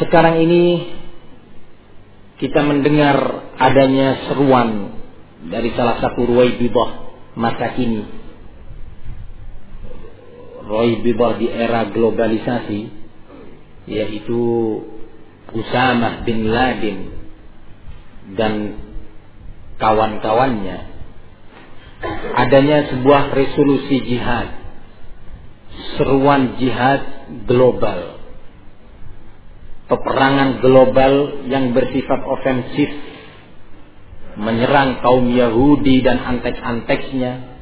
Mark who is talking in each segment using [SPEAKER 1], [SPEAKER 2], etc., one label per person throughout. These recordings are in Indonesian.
[SPEAKER 1] sekarang ini kita mendengar adanya seruan dari salah satu Ruwaibidah masa kini. Ruwaibidah di era globalisasi yaitu Usamah bin Laden dan kawan-kawannya adanya sebuah resolusi jihad seruan jihad global peperangan global yang bersifat ofensif menyerang kaum Yahudi dan antek-anteknya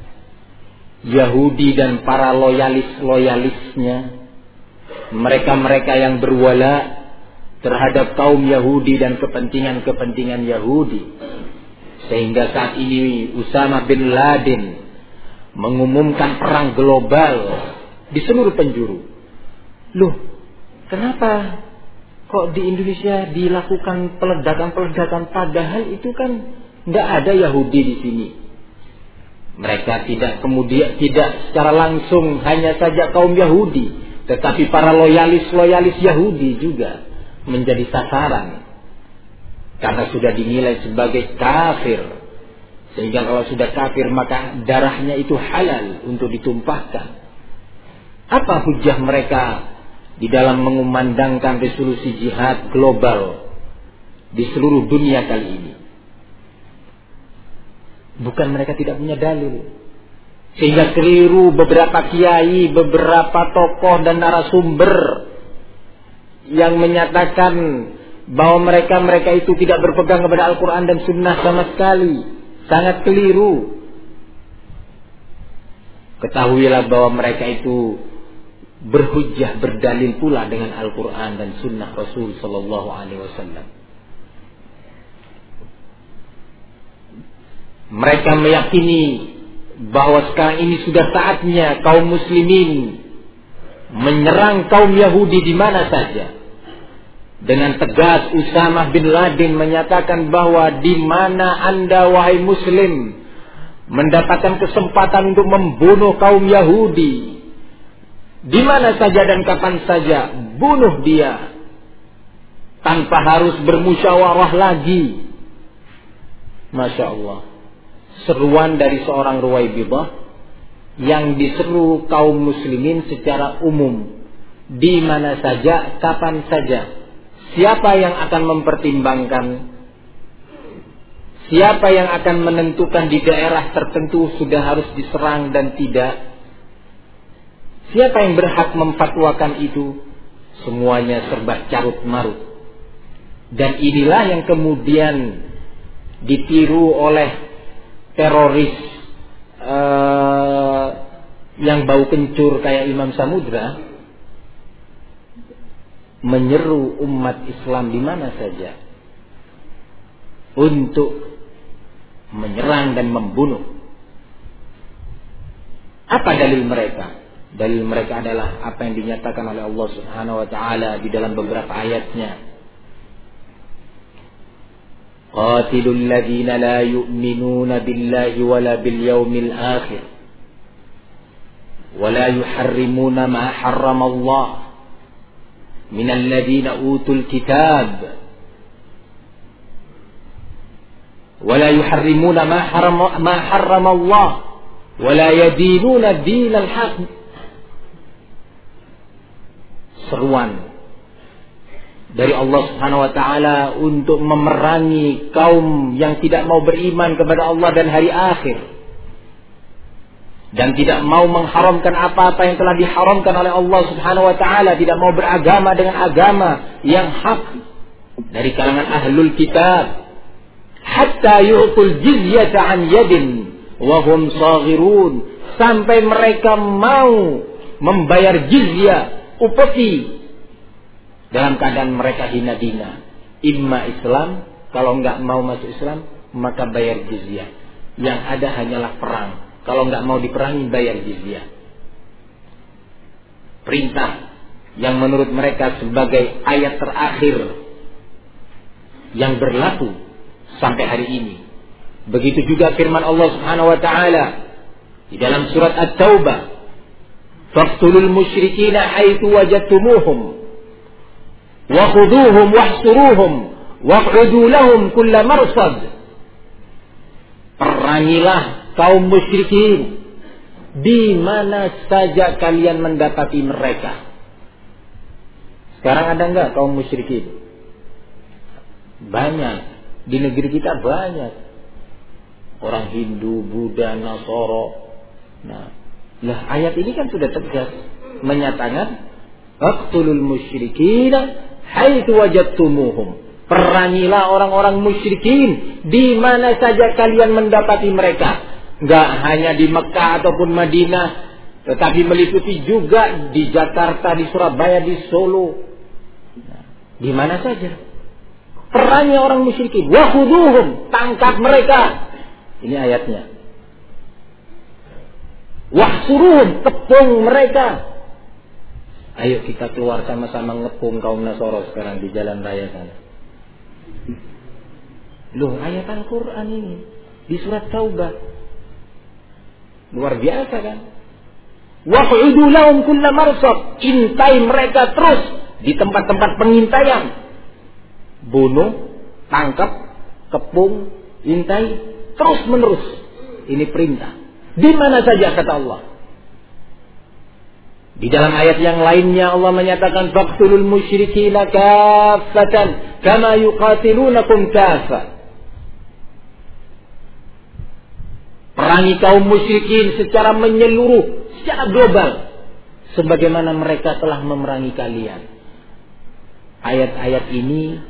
[SPEAKER 1] Yahudi dan para loyalis-loyalisnya mereka-mereka yang berwala terhadap kaum Yahudi dan kepentingan-kepentingan Yahudi sehingga saat ini Usama bin Laden mengumumkan perang global di seluruh penjuru. Loh, kenapa kok di Indonesia dilakukan peledakan-peledakan padahal itu kan nggak ada Yahudi di sini. Mereka tidak kemudian tidak secara langsung hanya saja kaum Yahudi, tetapi para loyalis-loyalis Yahudi juga menjadi sasaran karena sudah dinilai sebagai kafir. Sehingga kalau sudah kafir maka darahnya itu halal untuk ditumpahkan. Apa hujah mereka di dalam mengumandangkan resolusi jihad global di seluruh dunia kali ini. Bukan mereka tidak punya dalil. Sehingga keliru beberapa kiai, beberapa tokoh dan narasumber yang menyatakan bahwa mereka-mereka itu tidak berpegang kepada Al-Quran dan Sunnah sama sekali. Sangat keliru. Ketahuilah bahwa mereka itu berhujjah berdalil pula dengan Al-Quran dan Sunnah Rasul Sallallahu Alaihi Wasallam. Mereka meyakini bahwa sekarang ini sudah saatnya kaum muslimin menyerang kaum Yahudi di mana saja. Dengan tegas Usama bin Laden menyatakan bahwa di mana Anda wahai muslim mendapatkan kesempatan untuk membunuh kaum Yahudi, di mana saja dan kapan saja bunuh dia tanpa harus bermusyawarah lagi. Masya Allah. Seruan dari seorang Ruwaibidah yang diseru kaum muslimin secara umum. Di mana saja, kapan saja. Siapa yang akan mempertimbangkan Siapa yang akan menentukan di daerah tertentu sudah harus diserang dan tidak Siapa yang berhak memfatwakan itu? Semuanya serba carut marut. Dan inilah yang kemudian ditiru oleh teroris uh, yang bau kencur kayak Imam Samudra menyeru umat Islam di mana saja untuk menyerang dan membunuh. Apa dalil mereka? Dalil mereka adalah apa yang dinyatakan oleh Allah Subhanahu wa taala di dalam beberapa ayatnya. Ladzina la yu'minuna billahi wala bil yawmil akhir. ولا يحرمون ما حرم الله من الذين أوتوا الكتاب ولا يحرمون ما حرم ما حرم الله ولا يدينون دين الحق seruan dari Allah Subhanahu wa taala untuk memerangi kaum yang tidak mau beriman kepada Allah dan hari akhir dan tidak mau mengharamkan apa-apa yang telah diharamkan oleh Allah Subhanahu wa taala, tidak mau beragama dengan agama yang hak dari kalangan ahlul kitab. Hatta yu'tul jizyata an yadin wa hum sampai mereka mau membayar jizyah upeti dalam keadaan mereka hina-dina. Imma Islam, kalau nggak mau masuk Islam, maka bayar jizyah. Yang ada hanyalah perang. Kalau nggak mau diperangi, bayar jizyah. Perintah yang menurut mereka sebagai ayat terakhir yang berlaku sampai hari ini. Begitu juga firman Allah Subhanahu wa taala di dalam surat At-Taubah Faqtulul musyrikina haitsu wajadtumuhum Wa khuduhum wahsuruhum waq'udu lahum kulla marsad. Perangilah kaum musyrikin di mana saja kalian mendapati mereka. Sekarang ada enggak kaum musyrikin? Banyak. Di negeri kita banyak. Orang Hindu, Buddha, Nasoro. Nah, lah ayat ini kan sudah tegas menyatakan waqtulul musyrikin haitsu wajadtumuhum. Perangilah orang-orang musyrikin di mana saja kalian mendapati mereka nggak hanya di Mekah ataupun Madinah, tetapi meliputi juga di Jakarta, di Surabaya, di Solo, di mana saja. Perannya orang musyrikin, wahuduhum, tangkap mereka. Ini ayatnya. Wahsuruhum, tepung mereka. Ayo kita keluar sama-sama ngepung kaum Nasoro sekarang di jalan raya sana. Loh, ayat Al-Quran ini. Di surat Taubah. Luar biasa kan? Wahudu lahum kulla marsad. Intai mereka terus di tempat-tempat pengintaian. Bunuh, tangkap, kepung, intai, terus menerus. Ini perintah. Di mana saja kata Allah. Di dalam ayat yang lainnya Allah menyatakan faqtulul musyrikina kaffatan kama yuqatilunakum kaffah. Perangi kaum musyrikin secara menyeluruh, secara global. Sebagaimana mereka telah memerangi kalian. Ayat-ayat ini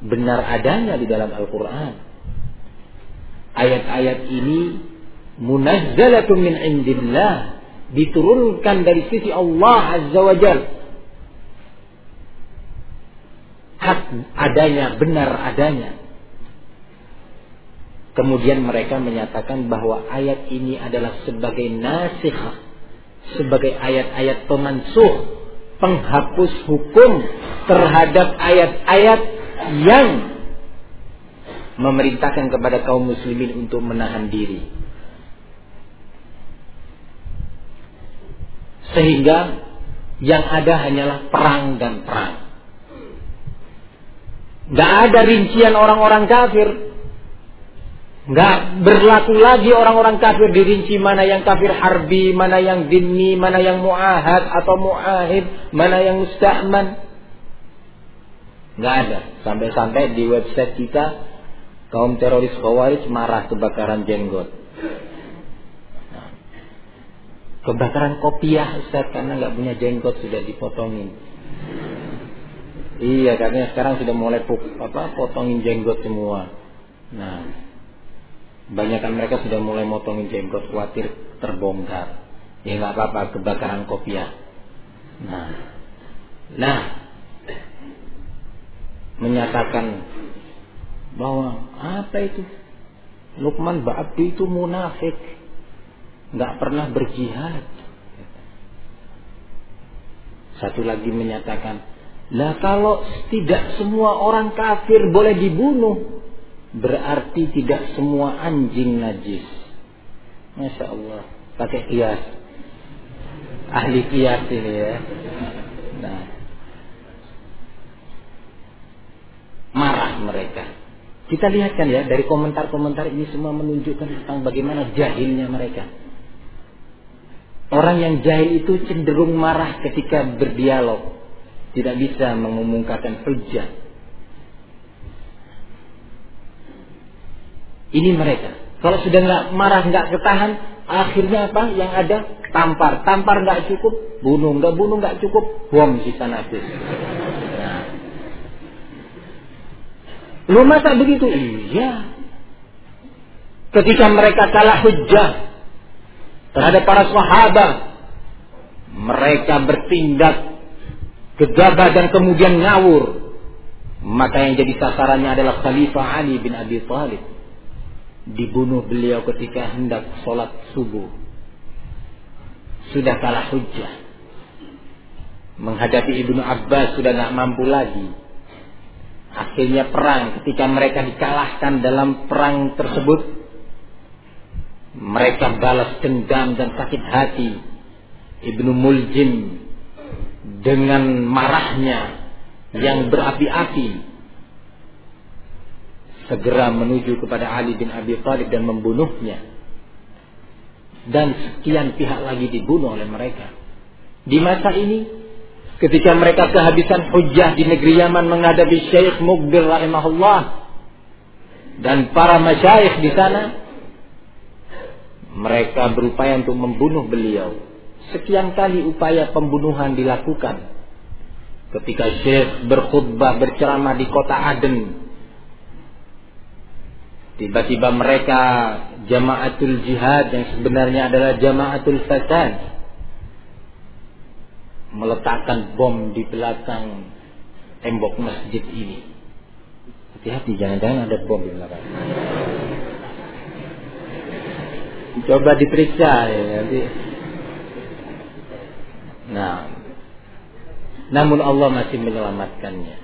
[SPEAKER 1] benar adanya di dalam Al-Quran. Ayat-ayat ini munazzalatun min indillah. Diturunkan dari sisi Allah Azza wa Jal. Hak adanya, benar adanya. Kemudian mereka menyatakan bahwa ayat ini adalah sebagai nasihah, sebagai ayat-ayat pemansuh, penghapus hukum terhadap ayat-ayat yang memerintahkan kepada kaum muslimin untuk menahan diri. Sehingga yang ada hanyalah perang dan perang. Gak ada rincian orang-orang kafir. Nggak berlaku lagi orang-orang kafir dirinci mana yang kafir harbi, mana yang dini, mana yang mu'ahad atau mu'ahid, mana yang musta'man. Nggak ada. Sampai-sampai di website kita kaum teroris khawarij marah kebakaran jenggot. Kebakaran kopiah Ustaz karena nggak punya jenggot sudah dipotongin. Iya, karena sekarang sudah mulai apa potongin jenggot semua. Nah, Banyakan mereka sudah mulai motongin jenggot khawatir terbongkar. Ya nggak apa-apa kebakaran kopiah. Nah, nah menyatakan bahwa apa itu Lukman Ba'abdi itu munafik nggak pernah berjihad satu lagi menyatakan lah kalau tidak semua orang kafir boleh dibunuh berarti tidak semua anjing najis. Masya Allah, pakai kias. Ahli kias ini ya. Nah, marah mereka. Kita lihat kan ya dari komentar-komentar ini semua menunjukkan tentang bagaimana jahilnya mereka. Orang yang jahil itu cenderung marah ketika berdialog, tidak bisa mengumumkakan hujah Ini mereka. Kalau sudah nggak marah, nggak ketahan, akhirnya apa? Yang ada tampar. Tampar nggak cukup, bunuh. Nggak bunuh nggak cukup, bom sisa nafis. Nah. Lu masa begitu? Iya. Ketika mereka kalah hujah terhadap para sahabat, mereka bertindak gegabah dan kemudian ngawur. Maka yang jadi sasarannya adalah Khalifah Ali bin Abi Thalib dibunuh beliau ketika hendak sholat subuh. Sudah kalah hujah. Menghadapi Ibnu Abbas sudah nggak mampu lagi. Akhirnya perang ketika mereka dikalahkan dalam perang tersebut. Mereka balas dendam dan sakit hati. Ibnu Muljim dengan marahnya yang berapi-api segera menuju kepada Ali bin Abi Thalib dan membunuhnya. Dan sekian pihak lagi dibunuh oleh mereka. Di masa ini, ketika mereka kehabisan hujah di negeri Yaman menghadapi Syekh Mukbir rahimahullah dan para masyayikh di sana, mereka berupaya untuk membunuh beliau. Sekian kali upaya pembunuhan dilakukan. Ketika Syekh berkhutbah berceramah di kota Aden Tiba-tiba mereka jamaatul jihad yang sebenarnya adalah jamaatul fasad meletakkan bom di belakang tembok masjid ini. Hati-hati jangan-jangan ada bom di belakang. Coba diperiksa ya nanti. Nah, namun Allah masih menyelamatkannya.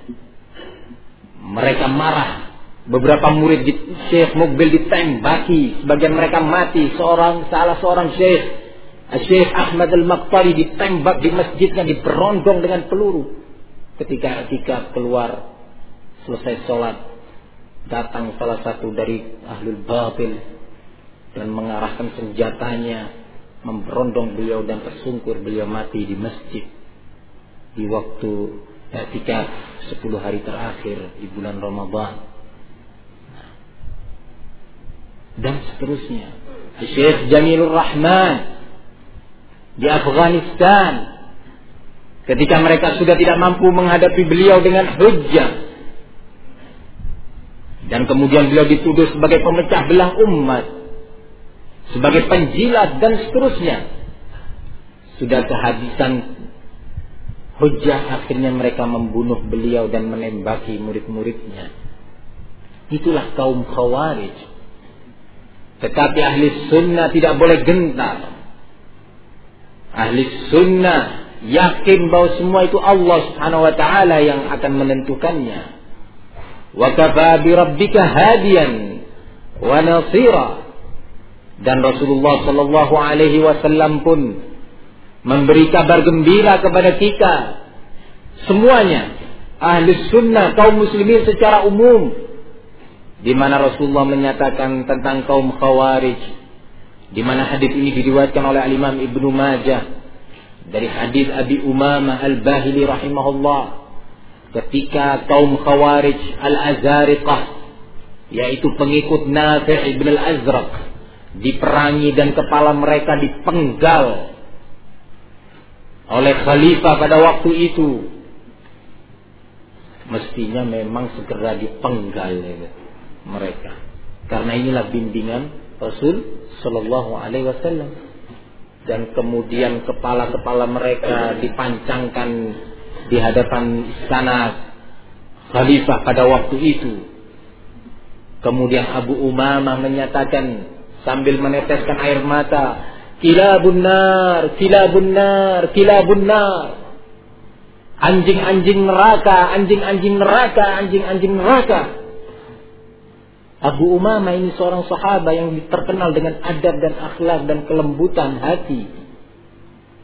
[SPEAKER 1] Mereka marah Beberapa murid di Syekh Mukbil ditembaki, sebagian mereka mati. Seorang salah seorang Syekh, Syekh Ahmad Al-Maqtari ditembak di masjidnya diberondong dengan peluru. Ketika ketika keluar selesai sholat, datang salah satu dari ahlul batil dan mengarahkan senjatanya memberondong beliau dan tersungkur beliau mati di masjid di waktu ketika 10 hari terakhir di bulan Ramadan dan seterusnya. Syekh Jamilur Rahman di Afghanistan. Ketika mereka sudah tidak mampu menghadapi beliau dengan hujjah. Dan kemudian beliau dituduh sebagai pemecah belah umat. Sebagai penjilat dan seterusnya. Sudah kehabisan hujjah akhirnya mereka membunuh beliau dan menembaki murid-muridnya. Itulah kaum khawarij. Tetapi ahli sunnah tidak boleh gentar. Ahli sunnah yakin bahwa semua itu Allah subhanahu wa ta'ala yang akan menentukannya. Wa kafa bi rabbika hadiyan wa nasira. Dan Rasulullah sallallahu alaihi wasallam pun memberi kabar gembira kepada kita semuanya ahli sunnah kaum muslimin secara umum di mana Rasulullah menyatakan tentang kaum Khawarij di mana hadis ini diriwayatkan oleh Al Imam Ibnu Majah dari hadis Abi Umamah Al-Bahili rahimahullah ketika kaum Khawarij Al-Azariqah yaitu pengikut Nafi' ibn Al-Azraq diperangi dan kepala mereka dipenggal oleh khalifah pada waktu itu mestinya memang segera dipenggal mereka. Karena inilah bimbingan Rasul Shallallahu Alaihi Wasallam. Dan kemudian kepala-kepala mereka dipancangkan di hadapan istana khalifah pada waktu itu. Kemudian Abu Umamah menyatakan sambil meneteskan air mata, kilabun nar, kilabun nar, kilabun nar. Anjing-anjing neraka, anjing-anjing neraka, anjing-anjing neraka. Abu Umama ini seorang sahabat yang terkenal dengan adab dan akhlak dan kelembutan hati.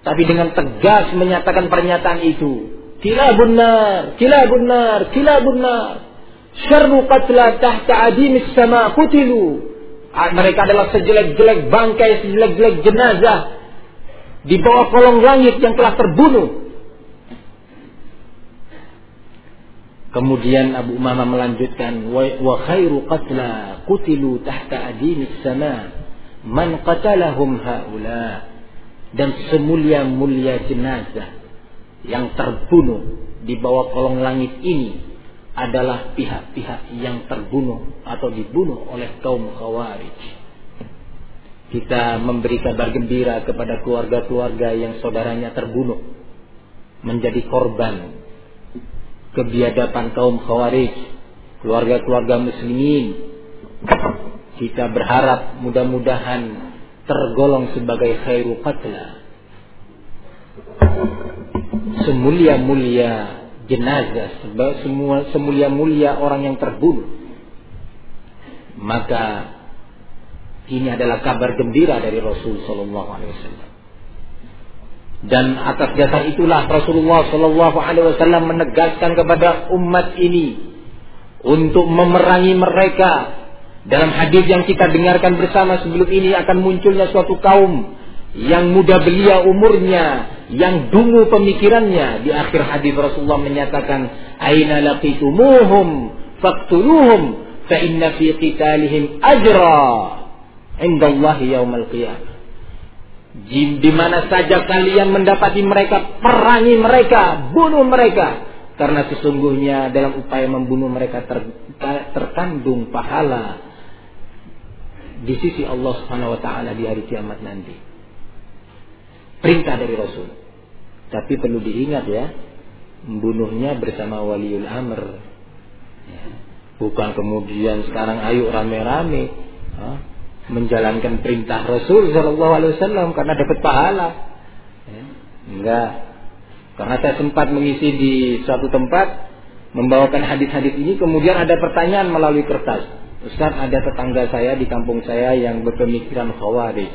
[SPEAKER 1] Tapi dengan tegas menyatakan pernyataan itu. Kila benar, kila benar, kila benar. Syarru qatla tahta adimis sama kutilu. Ah, mereka adalah sejelek-jelek bangkai, sejelek-jelek jenazah. Di bawah kolong langit yang telah terbunuh. Kemudian Abu Umamah melanjutkan wa khairu qatla qutilu tahta adinis sama man qatalahum haula dan semulia-mulia jenazah yang terbunuh di bawah kolong langit ini adalah pihak-pihak yang terbunuh atau dibunuh oleh kaum khawarij. Kita memberi kabar gembira kepada keluarga-keluarga yang saudaranya terbunuh menjadi korban kebiadaban kaum khawarij, keluarga-keluarga muslimin. Kita berharap mudah-mudahan tergolong sebagai khairu qatla. Semulia-mulia jenazah, semua semulia-mulia orang yang terbunuh. Maka ini adalah kabar gembira dari Rasul sallallahu alaihi wasallam. Dan atas dasar itulah Rasulullah Shallallahu Alaihi Wasallam menegaskan kepada umat ini untuk memerangi mereka. Dalam hadis yang kita dengarkan bersama sebelum ini akan munculnya suatu kaum yang muda belia umurnya, yang dungu pemikirannya. Di akhir hadis Rasulullah menyatakan, "Aina laqitumuhum faqtuluhum fa inna fi qitalihim ajra indallahi yaumal qiyamah." Di mana saja kalian mendapati mereka, perangi mereka, bunuh mereka. Karena sesungguhnya dalam upaya membunuh mereka ter, terkandung pahala di sisi Allah Subhanahu wa taala di hari kiamat nanti. Perintah dari Rasul. Tapi perlu diingat ya, membunuhnya bersama waliul amr. Bukan kemudian sekarang ayo rame-rame menjalankan perintah Rasul Shallallahu Alaihi Wasallam karena dapat pahala. Ya, enggak. Karena saya sempat mengisi di suatu tempat membawakan hadis-hadis ini, kemudian ada pertanyaan melalui kertas. Ustaz ada tetangga saya di kampung saya yang berpemikiran khawarij.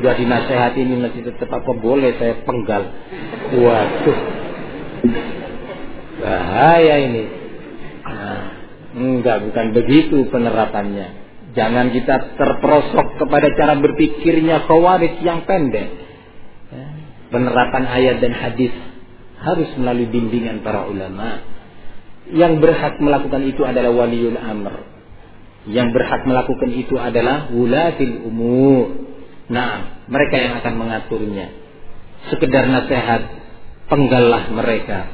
[SPEAKER 1] Sudah dinasehati ini masih tetap apa boleh saya penggal. Waduh. Bahaya ini. Nah, Enggak, bukan begitu penerapannya. Jangan kita terperosok kepada cara berpikirnya khawarij yang pendek. Ya. Penerapan ayat dan hadis harus melalui bimbingan para ulama. Yang berhak melakukan itu adalah waliul amr. Yang berhak melakukan itu adalah wulatil umur. Nah, mereka yang akan mengaturnya. Sekedar nasihat, penggallah mereka.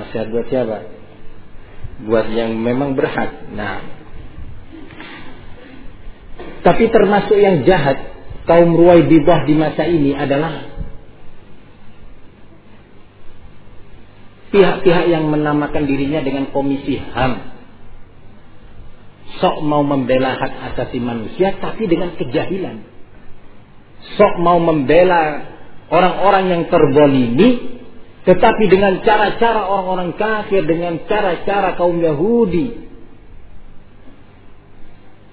[SPEAKER 1] Nasihat buat siapa? Buat yang memang berhak. Nah, tapi termasuk yang jahat kaum Ruwaibidah di masa ini adalah pihak-pihak yang menamakan dirinya dengan komisi HAM. Sok mau membela hak asasi manusia tapi dengan kejahilan. Sok mau membela orang-orang yang terbolimi tetapi dengan cara-cara orang-orang kafir, dengan cara-cara kaum Yahudi.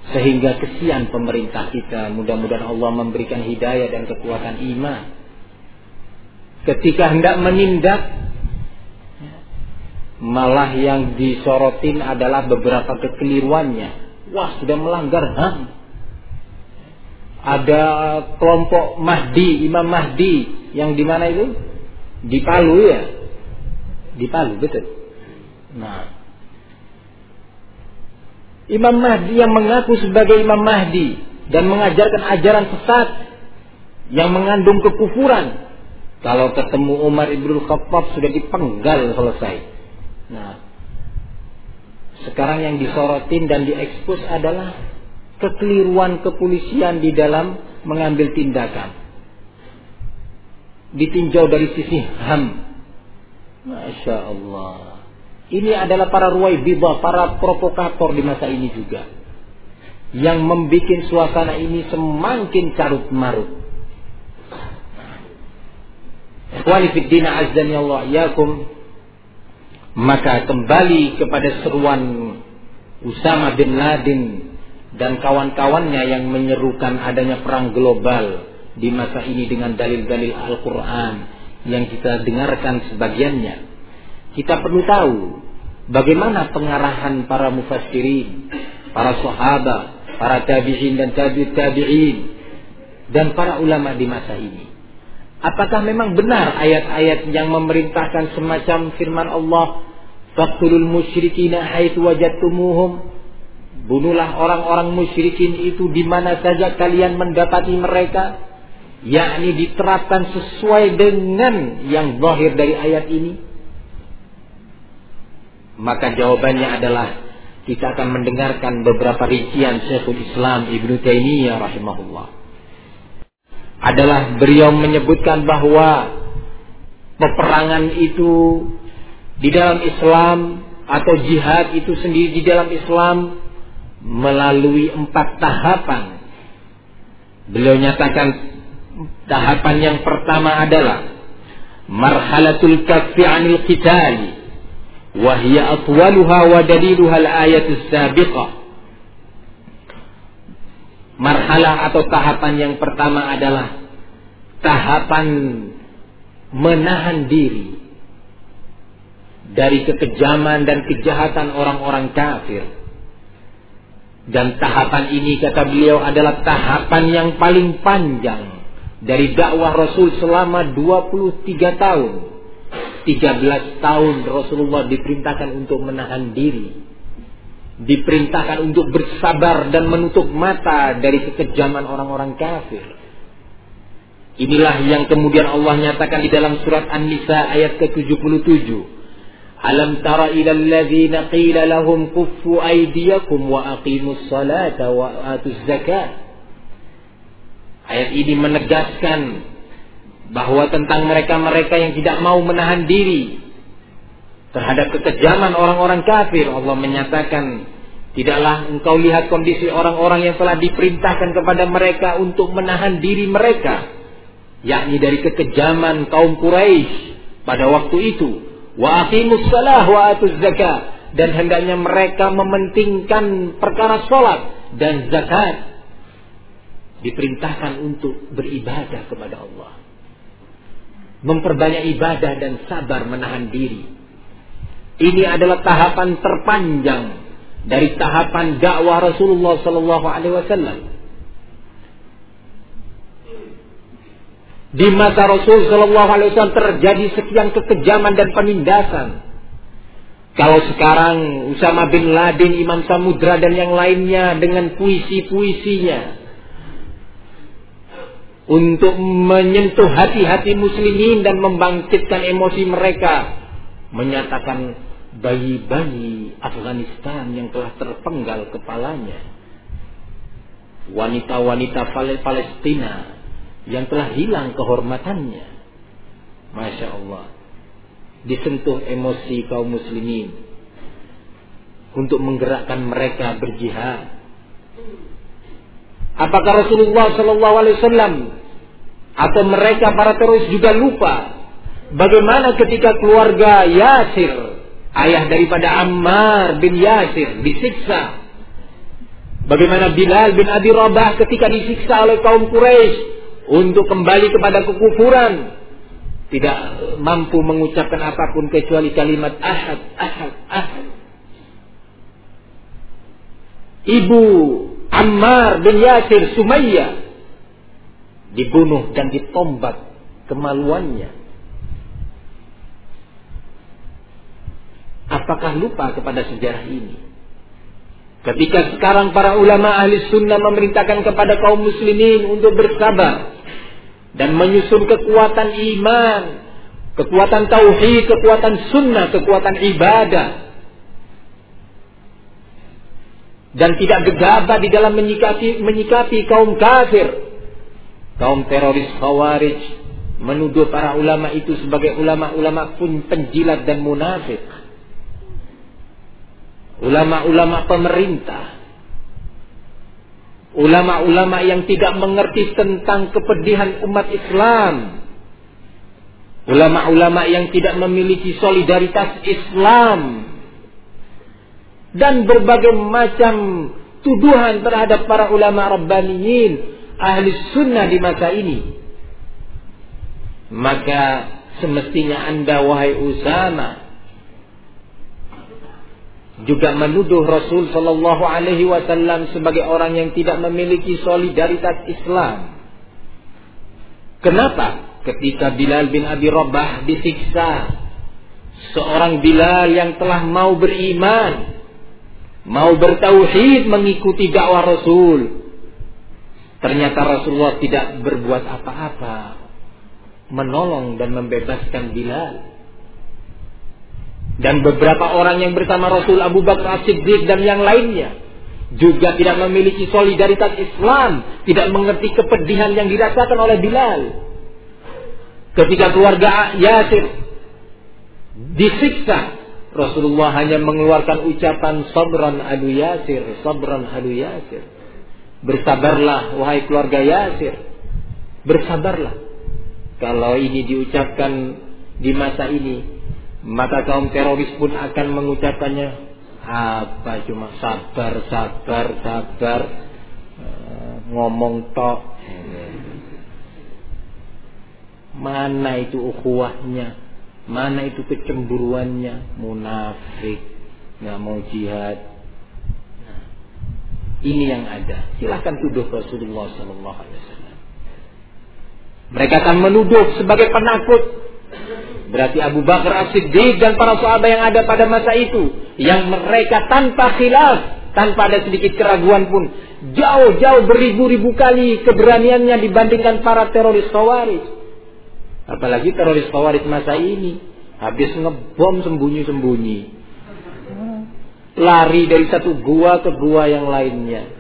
[SPEAKER 1] Sehingga kesian pemerintah kita. Mudah-mudahan Allah memberikan hidayah dan kekuatan iman. Ketika hendak menindak, malah yang disorotin adalah beberapa kekeliruannya. Wah, sudah melanggar HAM. Ada kelompok Mahdi, Imam Mahdi, yang di mana itu? Di Palu ya. Di Palu betul. Nah. Imam Mahdi yang mengaku sebagai Imam Mahdi dan mengajarkan ajaran sesat yang mengandung kekufuran. Kalau ketemu Umar Ibn Khattab sudah dipenggal selesai. Nah, sekarang yang disorotin dan diekspos adalah kekeliruan kepolisian di dalam mengambil tindakan ditinjau dari sisi HAM. Masya Allah. Ini adalah para ruwai bibah, para provokator di masa ini juga. Yang membuat suasana ini semakin carut marut. Walifiddina azzani Allah yakum. Maka kembali kepada seruan Usama bin Laden dan kawan-kawannya yang menyerukan adanya perang global di masa ini dengan dalil-dalil Al-Quran yang kita dengarkan sebagiannya. Kita perlu tahu bagaimana pengarahan para mufassirin, para sahabat, para tabi'in dan tabi'in tabi'in dan para ulama di masa ini. Apakah memang benar ayat-ayat yang memerintahkan semacam firman Allah, "Faqtulul musyrikina haitsu wajadtumuhum" Bunuhlah orang-orang musyrikin itu di mana saja kalian mendapati mereka yakni diterapkan sesuai dengan yang zahir dari ayat ini? Maka jawabannya adalah kita akan mendengarkan beberapa rincian Syekhul Islam Ibnu Taimiyah rahimahullah. Adalah beliau menyebutkan bahwa peperangan itu di dalam Islam atau jihad itu sendiri di dalam Islam melalui empat tahapan. Beliau nyatakan Tahapan yang pertama adalah marhalatul kaffi 'anil qital wa hiya atwaluha wa daliluha al-ayatus sabiqah. Marhalah atau tahapan yang pertama adalah tahapan menahan diri dari kekejaman dan kejahatan orang-orang kafir. Dan tahapan ini kata beliau adalah tahapan yang paling panjang dari dakwah Rasul selama 23 tahun. 13 tahun Rasulullah diperintahkan untuk menahan diri. Diperintahkan untuk bersabar dan menutup mata dari kekejaman orang-orang kafir. Inilah yang kemudian Allah nyatakan di dalam surat An-Nisa ayat ke-77. Alam tara ila alladhina qila lahum kuffu aydiyakum wa aqimus salata wa atuz zakat. Ayat ini menegaskan bahwa tentang mereka-mereka yang tidak mau menahan diri terhadap kekejaman orang-orang kafir Allah menyatakan tidaklah engkau lihat kondisi orang-orang yang telah diperintahkan kepada mereka untuk menahan diri mereka yakni dari kekejaman kaum Quraisy pada waktu itu. Wa aqimus salah wa atuz zakat dan hendaknya mereka mementingkan perkara salat dan zakat diperintahkan untuk beribadah kepada Allah. Memperbanyak ibadah dan sabar menahan diri. Ini adalah tahapan terpanjang dari tahapan dakwah Rasulullah sallallahu alaihi wasallam. Di masa Rasul Shallallahu Alaihi Wasallam terjadi sekian kekejaman dan penindasan. Kalau sekarang Usama bin Laden, Imam Samudra dan yang lainnya dengan puisi-puisinya untuk menyentuh hati-hati muslimin dan membangkitkan emosi mereka menyatakan bayi-bayi Afghanistan yang telah terpenggal kepalanya wanita-wanita Palestina yang telah hilang kehormatannya. Masya Allah. Disentuh emosi kaum muslimin. Untuk menggerakkan mereka berjihad. Apakah Rasulullah Shallallahu Alaihi Wasallam atau mereka para teroris juga lupa bagaimana ketika keluarga Yasir, ayah daripada Ammar bin Yasir disiksa. Bagaimana Bilal bin Abi Rabah ketika disiksa oleh kaum Quraisy untuk kembali kepada kekufuran tidak mampu mengucapkan apa pun kecuali kalimat ahad ahad ahad ibu Ammar bin Yasir Sumayyah dibunuh dan ditombak kemaluannya apakah lupa kepada sejarah ini Ketika sekarang para ulama ahli sunnah memerintahkan kepada kaum muslimin untuk bersabar dan menyusun kekuatan iman, kekuatan tauhid, kekuatan sunnah, kekuatan ibadah. Dan tidak gegabah di dalam menyikapi, menyikapi kaum kafir. Kaum teroris khawarij menuduh para ulama itu sebagai ulama-ulama pun penjilat dan munafik. Ulama-ulama pemerintah, ulama-ulama yang tidak mengerti tentang kepedihan umat Islam, ulama-ulama yang tidak memiliki solidaritas Islam, dan berbagai macam tuduhan terhadap para ulama rabbaniyin ahli sunnah di masa ini. Maka semestinya anda wahai Usama juga menuduh Rasul Shallallahu Alaihi Wasallam sebagai orang yang tidak memiliki solidaritas Islam. Kenapa? Ketika Bilal bin Abi Rabah disiksa, seorang Bilal yang telah mau beriman, mau bertauhid mengikuti dakwah Rasul, ternyata Rasulullah tidak berbuat apa-apa, menolong dan membebaskan Bilal dan beberapa orang yang bersama Rasul Abu Bakar As-Siddiq dan yang lainnya juga tidak memiliki solidaritas Islam, tidak mengerti kepedihan yang dirasakan oleh Bilal. Ketika keluarga Yasir disiksa, Rasulullah hanya mengeluarkan ucapan sabran adu Yasir, sabran adu Yasir. Bersabarlah wahai keluarga Yasir. Bersabarlah. Kalau ini diucapkan di masa ini, maka kaum teroris pun akan mengucapkannya apa cuma sabar sabar sabar eh, ngomong tok. Mana itu ukhuwahnya? Mana itu kecemburuannya? Munafik, nggak mau jihad. Ini yang ada. Silahkan tuduh Rasulullah Sallallahu Alaihi Wasallam. Mereka akan menuduh sebagai penakut Berarti Abu Bakar As-Siddiq dan para sahabat yang ada pada masa itu. Yang mereka tanpa khilaf, tanpa ada sedikit keraguan pun. Jauh-jauh beribu-ribu kali keberaniannya dibandingkan para teroris Khawarij. Apalagi teroris Khawarij masa ini. Habis ngebom sembunyi-sembunyi. Lari dari satu gua ke gua yang lainnya.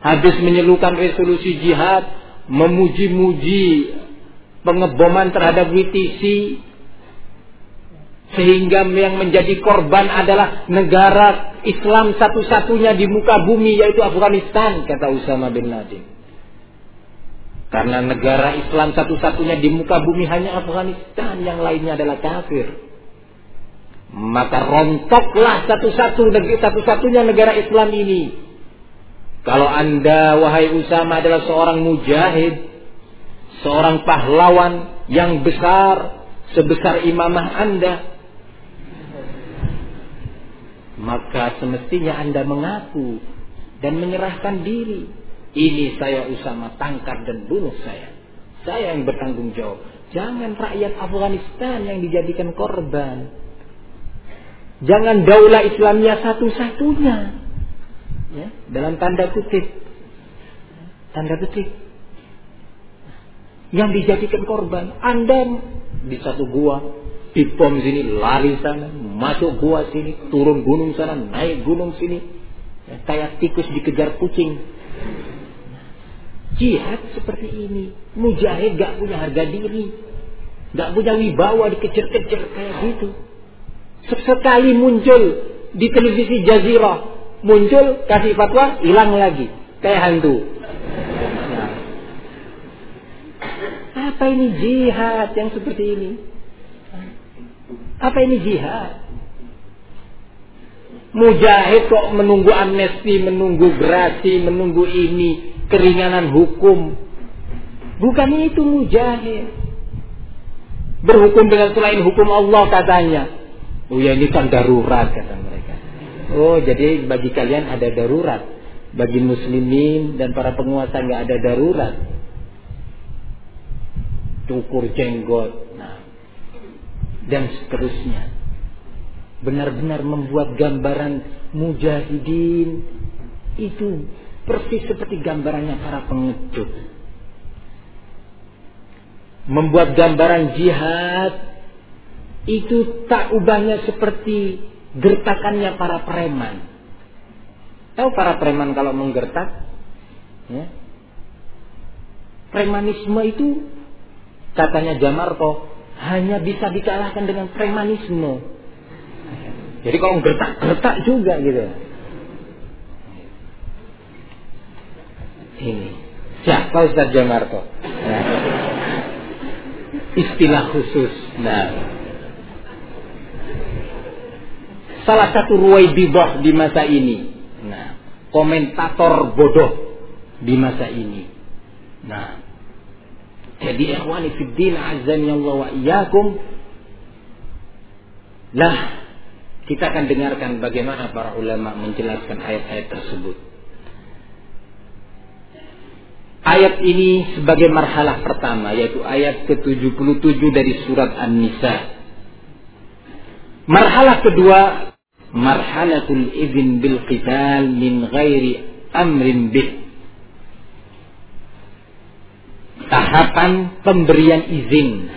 [SPEAKER 1] Habis menyelukan resolusi jihad, memuji-muji pengeboman terhadap WTC sehingga yang menjadi korban adalah negara Islam satu-satunya di muka bumi yaitu Afghanistan kata Usama bin Laden. Karena negara Islam satu-satunya di muka bumi hanya Afghanistan, yang lainnya adalah kafir. Maka rontoklah satu-satu negeri satu-satunya negara Islam ini. Kalau Anda wahai Usama adalah seorang mujahid, seorang pahlawan yang besar sebesar imamah Anda maka semestinya Anda mengaku dan menyerahkan diri. Ini saya Usama tangkap dan bunuh saya. Saya yang bertanggung jawab. Jangan rakyat Afghanistan yang dijadikan korban jangan daulah Islamnya satu-satunya ya, dalam tanda kutip tanda kutip yang dijadikan korban. Anda di satu gua, di pom sini, lari sana, masuk gua sini, turun gunung sana, naik gunung sini. Ya, kayak tikus dikejar kucing. Jihad seperti ini. Mujahid gak punya harga diri. Gak punya wibawa dikejar-kejar kayak gitu. Sekali muncul di televisi Jazirah. Muncul, kasih fatwa, hilang lagi. Kayak hantu. Apa ini jihad yang seperti ini? Apa ini jihad? Mujahid kok menunggu amnesti, menunggu gerasi, menunggu ini, keringanan hukum. Bukan itu mujahid. Berhukum dengan selain hukum Allah katanya. Oh ya ini kan darurat kata mereka. Oh jadi bagi kalian ada darurat. Bagi muslimin dan para penguasa nggak ada darurat cukur jenggot, nah, dan seterusnya. Benar-benar membuat gambaran mujahidin itu persis seperti gambarannya para pengecut. Membuat gambaran jihad itu tak ubahnya seperti gertakannya para preman. Tahu para preman kalau menggertak? Ya. Premanisme itu katanya Jamarto hanya bisa dikalahkan dengan premanisme. Jadi kalau gertak-gertak juga gitu. Ini siapa Ustaz Jamarto? Nah. Istilah khusus. Nah. Salah satu ruwaibidah di masa ini. Nah, komentator bodoh di masa ini. Nah, jadi ikhwani fiddin azan Allah wa iyyakum. Lah, kita akan dengarkan bagaimana para ulama menjelaskan ayat-ayat tersebut. Ayat ini sebagai marhalah pertama yaitu ayat ke-77 dari surat An-Nisa. Marhalah kedua marhalatul izin bil qital min ghairi amrin bih tahapan pemberian izin.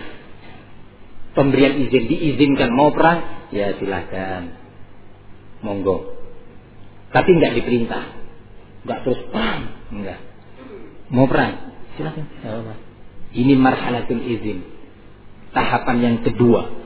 [SPEAKER 1] Pemberian izin diizinkan mau perang, ya silahkan, monggo. Tapi nggak diperintah, nggak terus perang, nggak. Mau perang, silahkan. Ini marhalatul izin, tahapan yang kedua.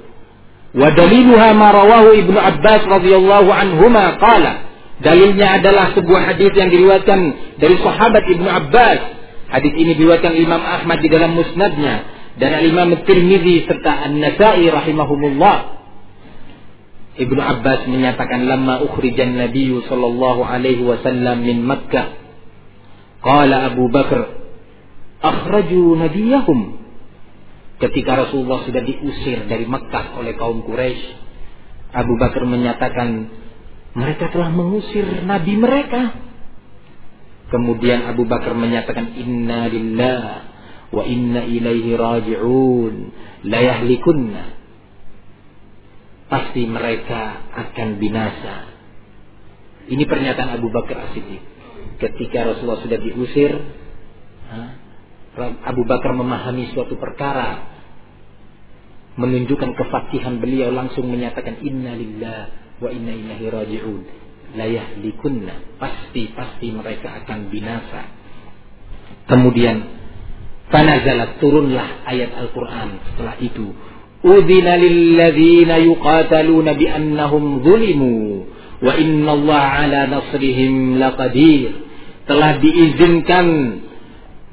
[SPEAKER 1] Wa daliluha ma rawahu Ibnu Abbas radhiyallahu anhuma qala Dalilnya adalah sebuah hadis yang diriwayatkan dari sahabat Ibnu Abbas Hadis ini diriwayatkan Imam Ahmad di dalam musnadnya dan Imam Tirmizi serta An-Nasa'i rahimahumullah. Ibnu Abbas menyatakan lama ukhrijan Nabi sallallahu alaihi wasallam min Makkah Qala Abu Bakar, akhraju nabiyahum. Ketika Rasulullah sudah diusir dari Mekah oleh kaum Quraisy, Abu Bakar menyatakan mereka telah mengusir nabi mereka. Kemudian Abu Bakar menyatakan inna lillah wa inna ilaihi raji'un la yahlikunna. Pasti mereka akan binasa. Ini pernyataan Abu Bakar As-Siddiq. Ketika Rasulullah sudah diusir, Abu Bakar memahami suatu perkara. Menunjukkan kefakihan beliau langsung menyatakan inna lillah wa inna ilaihi raji'un. Layah likunna pasti pasti mereka akan binasa. Kemudian panazalat turunlah ayat Al-Qur'an. Setelah itu udina lilladzina yuqataluna bi annahum zulimu wa inna Allah ala nasrihim laqadir. Telah diizinkan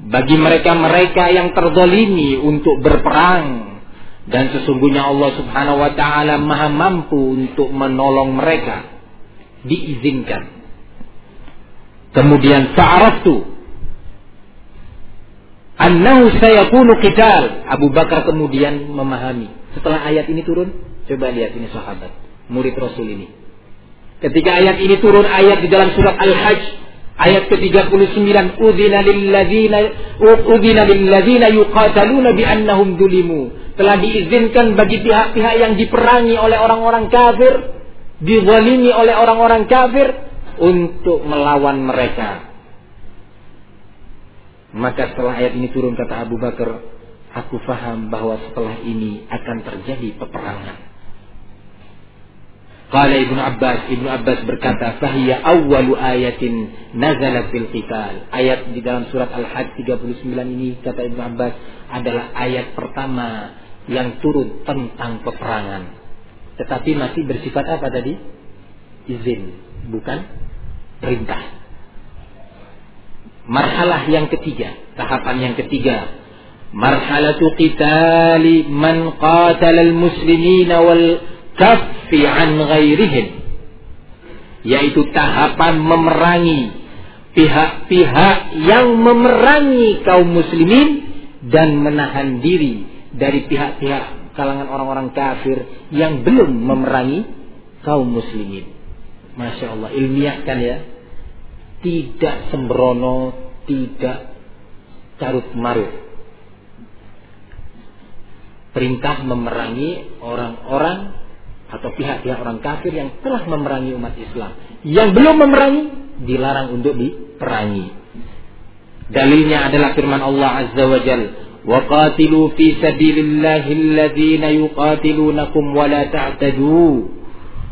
[SPEAKER 1] bagi mereka-mereka yang terzalimi untuk berperang. Dan sesungguhnya Allah Subhanahu wa taala Maha mampu untuk menolong mereka. Diizinkan. Kemudian fa'araftu annahu sayakunu qital. Abu Bakar kemudian memahami. Setelah ayat ini turun coba lihat ini sahabat murid Rasul ini. Ketika ayat ini turun ayat di dalam surat Al-Hajj Ayat ke-39 Udhina lilladzina Udhina lilladzina yuqataluna bi'annahum dulimu Telah diizinkan bagi pihak-pihak yang diperangi oleh orang-orang kafir Dizalimi oleh orang-orang kafir Untuk melawan mereka. Maka setelah ayat ini turun kata Abu Bakar Aku faham bahwa setelah ini akan terjadi peperangan Qala Ibnu Abbas, Ibnu Abbas berkata, "Fahiya awwalu ayatin nazalat fil qital." Ayat di dalam surat Al-Hajj 39 ini kata Ibnu Abbas adalah ayat pertama yang turun tentang peperangan. Tetapi masih bersifat apa tadi? Izin, bukan perintah. Marhalah yang ketiga, tahapan yang ketiga, marhalatu qitali man qatala al-muslimina wal kaffi an ghairihim yaitu tahapan memerangi pihak-pihak yang memerangi kaum muslimin dan menahan diri dari pihak-pihak kalangan orang-orang kafir yang belum memerangi kaum muslimin. Masya Allah ilmiah kan ya. Tidak sembrono, tidak carut marut. Perintah memerangi orang-orang atau pihak-pihak orang kafir yang telah memerangi umat Islam. Yang belum memerangi dilarang untuk diperangi. Dalilnya adalah firman Allah Azza wa Jal, "Waqatilu fi سَبِيلِ اللَّهِ الَّذِينَ يُقَاتِلُونَكُمْ وَلَا تَعْتَدُوا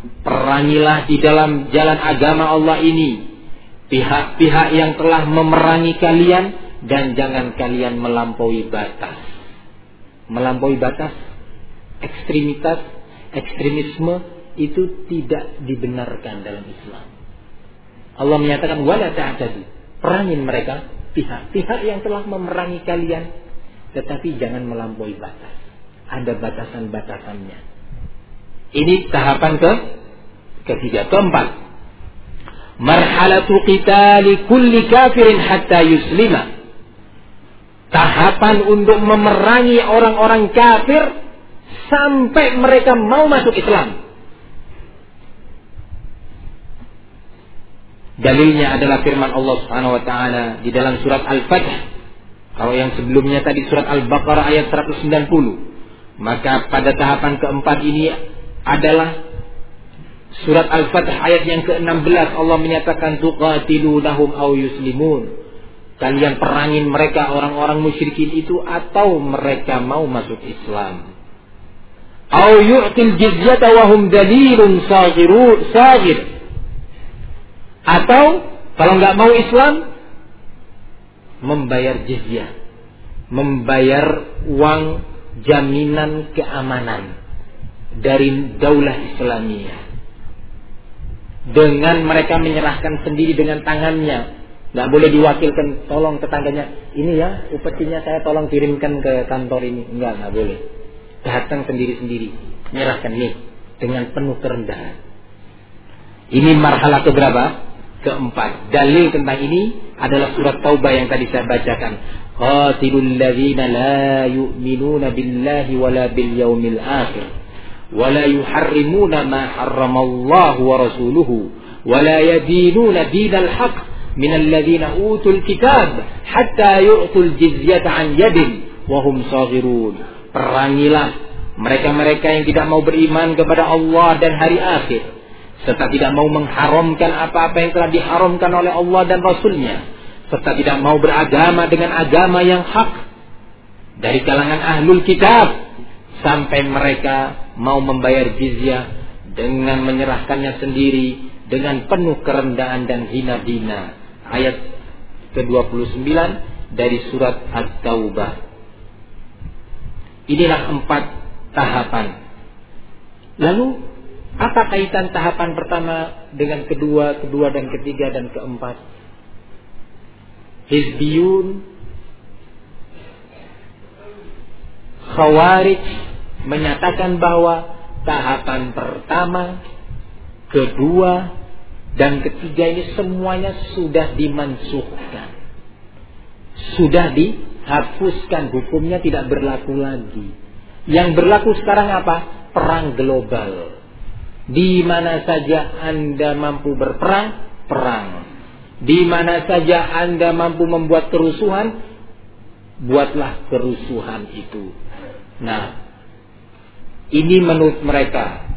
[SPEAKER 1] Perangilah di dalam jalan agama Allah ini pihak-pihak yang telah memerangi kalian dan jangan kalian melampaui batas. Melampaui batas ekstremitas ekstremisme itu tidak dibenarkan dalam Islam. Allah menyatakan wala ta'tadu. Perangin mereka pihak-pihak yang telah memerangi kalian tetapi jangan melampaui batas. Ada batasan-batasannya. Ini tahapan ke ketiga, keempat. Marhalatu qitali kulli kafirin hatta yuslima. Tahapan untuk memerangi orang-orang kafir sampai mereka mau masuk Islam. Dalilnya adalah firman Allah Subhanahu wa taala di dalam surat Al-Fath. Kalau yang sebelumnya tadi surat Al-Baqarah ayat 190. Maka pada tahapan keempat ini adalah surat Al-Fath ayat yang ke-16 Allah menyatakan tuqatilunahum aw yuslimun. Kalian perangin mereka orang-orang musyrikin itu atau mereka mau masuk Islam. Yu'til jizyata wa hum dalilun saghiru saghir. Atau kalau nggak mau Islam membayar jizyah, membayar uang jaminan keamanan dari daulah Islamiyah. Dengan mereka menyerahkan sendiri dengan tangannya, nggak boleh diwakilkan, tolong tetangganya, ini ya upetinya saya tolong kirimkan ke kantor ini, enggak, nggak boleh datang sendiri-sendiri menyerahkan nih dengan penuh kerendahan ini marhalah keberapa keempat. Dalil tentang ini adalah surat Taubah yang tadi saya bacakan. Qatilul ladzina la yu'minuna billahi wala bil yaumil akhir wala yuharrimuna ma harramallahu wa rasuluhu wala yadinuna dinal haqq من الذين أوتوا الكتاب حتى يؤتوا الجزية عن يد وهم صاغرون perangilah mereka-mereka yang tidak mau beriman kepada Allah dan hari akhir serta tidak mau mengharamkan apa-apa yang telah diharamkan oleh Allah dan Rasulnya serta tidak mau beragama dengan agama yang hak. Dari kalangan ahlul kitab sampai mereka mau membayar jizyah dengan menyerahkannya sendiri dengan penuh kerendahan dan hina-hina ayat ke-29 dari surat At-Taubah inilah empat tahapan lalu apa kaitan tahapan pertama dengan kedua, kedua dan ketiga dan keempat? Hizbiyun, Khawarij menyatakan bahwa tahapan pertama, kedua, dan ketiga ini semuanya sudah dimansuhkan. Sudah dihapuskan hukumnya tidak berlaku lagi. Yang berlaku sekarang apa? Perang global di mana saja Anda mampu berperang, perang. Di mana saja Anda mampu membuat kerusuhan, buatlah kerusuhan itu. Nah, ini menurut mereka.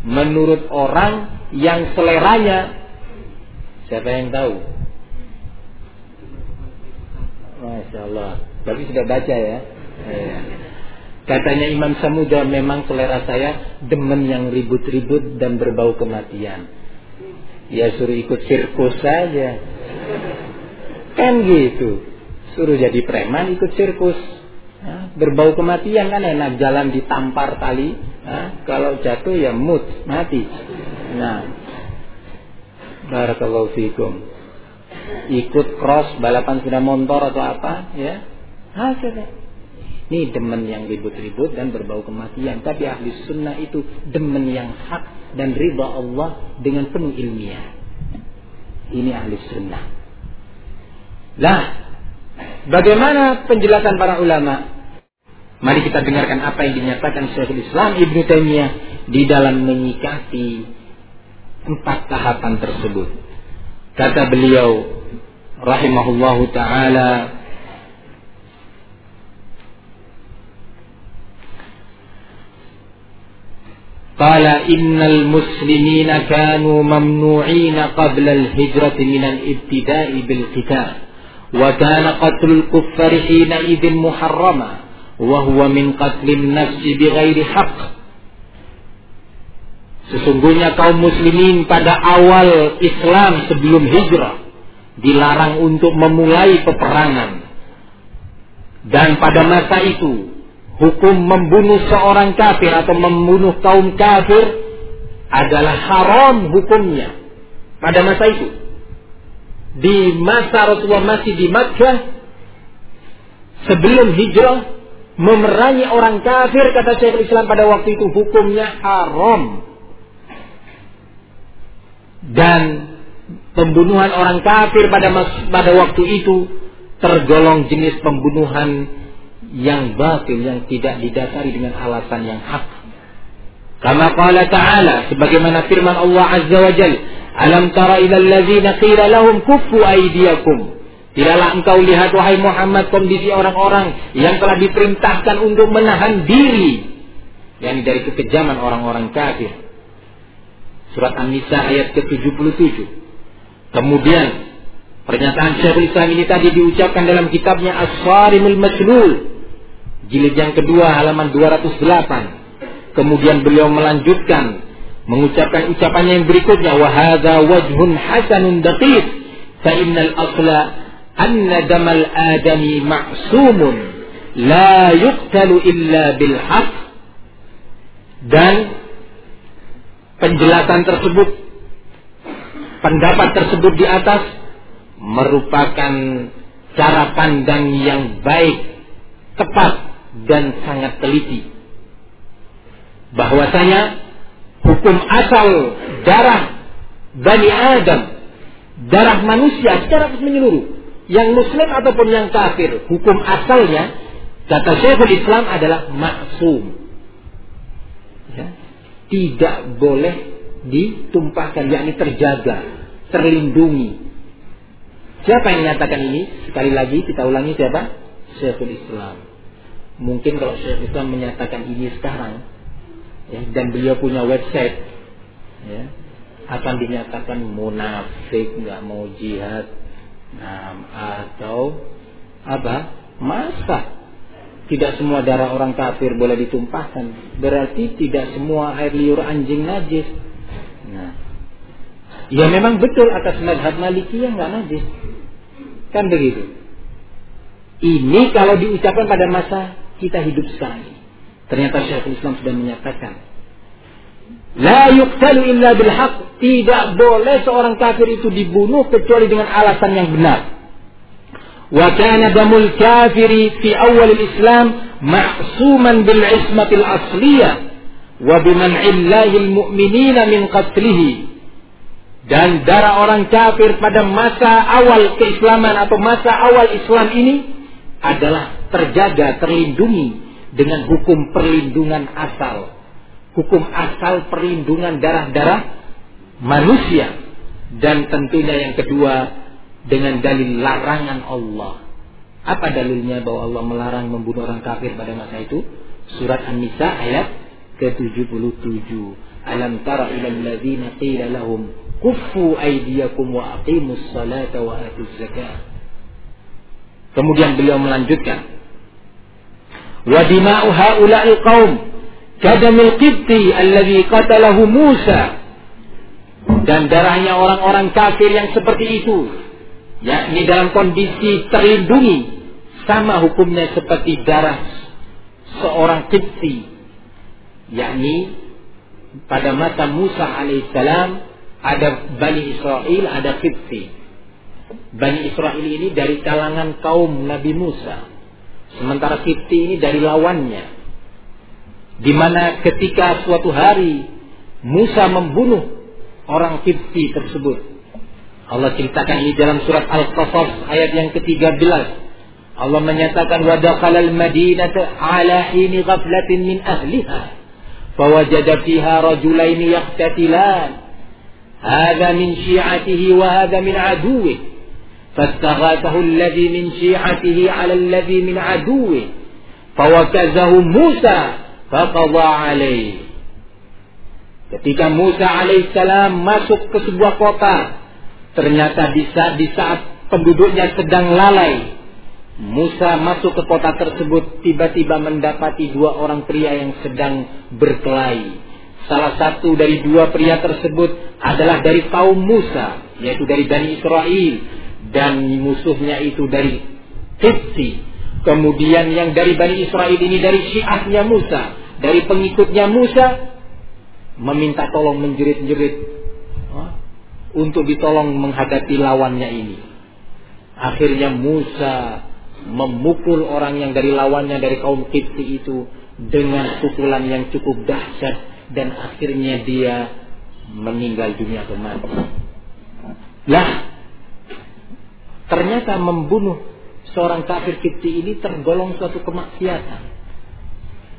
[SPEAKER 1] Menurut orang yang seleranya, siapa yang tahu? Masya Allah. Tapi sudah baca ya. ya. Katanya Imam Samuda memang selera saya demen yang ribut-ribut dan berbau kematian. Ya suruh ikut sirkus saja. Kan gitu. Suruh jadi preman ikut sirkus. Berbau kematian kan enak jalan ditampar tali. Kalau jatuh ya mut, mati. Nah, Barakallahu fikum. Ikut cross balapan sepeda motor atau apa ya. Hasilnya ini demen yang ribut-ribut dan berbau kematian. Tapi ahli sunnah itu demen yang hak dan riba Allah dengan penuh ilmiah. Ini ahli sunnah. Lah, bagaimana penjelasan para ulama? Mari kita dengarkan apa yang dinyatakan Syekhul Islam Ibnu Taimiyah di dalam menyikapi empat tahapan tersebut. Kata beliau rahimahullahu taala Qala innal muslimina kanu mamnu'ina qabla al-hijrati minal ibtida'i bil qital. Wa kana qatlul kuffari hina idin muharrama. Wa huwa min qatli an nafs bi ghairi haqq. Sesungguhnya kaum muslimin pada awal Islam sebelum hijrah dilarang untuk memulai peperangan. Dan pada masa itu hukum membunuh seorang kafir atau membunuh kaum kafir adalah haram hukumnya pada masa itu. Di masa Rasulullah masih di Makkah sebelum hijrah memerangi orang kafir kata Syekh Islam pada waktu itu hukumnya haram. Dan pembunuhan orang kafir pada pada waktu itu tergolong jenis pembunuhan yang batil yang tidak didasari dengan alasan yang hak. Kama qala ta'ala sebagaimana firman Allah Azza wa Jal, "Alam tara ila alladzina qila lahum kuffu aydiyakum?" Tidaklah engkau lihat wahai Muhammad kondisi orang-orang yang telah diperintahkan untuk menahan diri yang dari kekejaman orang-orang kafir. Surat An-Nisa ayat ke-77. Kemudian pernyataan Syekhul Islam ini tadi diucapkan dalam kitabnya As-Sarimul Maslul jilid yang kedua halaman 208. Kemudian beliau melanjutkan mengucapkan ucapannya yang berikutnya wa hadza wajhun hasanun daqiq fa innal asla anna damal adami ma'sumun la yuqtalu illa bil haqq dan penjelasan tersebut pendapat tersebut di atas merupakan cara pandang yang baik tepat dan sangat teliti bahwasanya hukum asal darah Bani Adam darah manusia secara menyeluruh. Yang muslim ataupun yang kafir, hukum asalnya kata Syekhul Islam adalah maksum. Ya. Tidak boleh ditumpahkan, yakni terjaga, terlindungi. Siapa yang menyatakan ini? Sekali lagi kita ulangi siapa? Syekhul Islam. Mungkin kalau Syekhul Islam menyatakan ini sekarang, ya, dan beliau punya website, ya, akan dinyatakan munafik, nggak mau jihad, nah, atau apa? Masa tidak semua darah orang kafir boleh ditumpahkan? Berarti tidak semua air liur anjing najis. Nah, ya memang betul atas madhab Malikiyah nggak najis, kan begitu. Ini kalau diucapkan pada masa kita hidup sekarang Ternyata Syekhul Islam sudah menyatakan La yuktalu illa bilhaq. Tidak boleh seorang kafir itu dibunuh kecuali dengan alasan yang benar. Wa kana damul kafiri fi awal islam ma'suman bil ismatil asliyah wa biman'illahi al-mu'minina min qatlihi. Dan darah orang kafir pada masa awal keislaman atau masa awal Islam ini adalah terjaga, terlindungi dengan hukum perlindungan asal hukum asal perlindungan darah-darah manusia dan tentunya yang kedua dengan dalil larangan Allah. Apa dalilnya bahwa Allah melarang membunuh orang kafir pada masa itu? Surat An-Nisa ayat ke-77. Alam tara ilal ladzina qila lahum kuffu aydiyakum wa aqimus salata wa atuz zakah. Kemudian beliau melanjutkan. Wa dima'u haula'il qaum Kadamil Qibti alladhi qatalahu Musa. Dan darahnya orang-orang kafir yang seperti itu. Yakni dalam kondisi terlindungi. Sama hukumnya seperti darah seorang Qibti. Yakni pada masa Musa alaihissalam ada Bani Israel ada Qibti. Bani Israel ini dari kalangan kaum Nabi Musa sementara Qibti ini dari lawannya di mana ketika suatu hari Musa membunuh orang Kipti tersebut. Allah ceritakan ini dalam surat Al-Qasas ayat yang ke-13. Allah menyatakan wa dakhalal madinata ala hini ghaflatin min ahliha fawajada fiha rajulaini yaqtatilan hadha min syi'atihi wa hadha min aduwwihi فاستغاثه الذي من شيعته على الذي من عدوه فوكزه موسى faqadha alaih. Ketika Musa alaihissalam masuk ke sebuah kota, ternyata di saat, di saat penduduknya sedang lalai, Musa masuk ke kota tersebut tiba-tiba mendapati dua orang pria yang sedang berkelahi. Salah satu dari dua pria tersebut adalah dari kaum Musa, yaitu dari Bani Israel, dan musuhnya itu dari Kipti. Kemudian yang dari Bani Israel ini dari syiahnya Musa dari pengikutnya Musa meminta tolong menjerit-jerit untuk ditolong menghadapi lawannya ini. Akhirnya Musa memukul orang yang dari lawannya dari kaum Kipti itu dengan pukulan yang cukup dahsyat dan akhirnya dia meninggal dunia mati. Lah, ternyata membunuh seorang kafir Kipti ini tergolong suatu kemaksiatan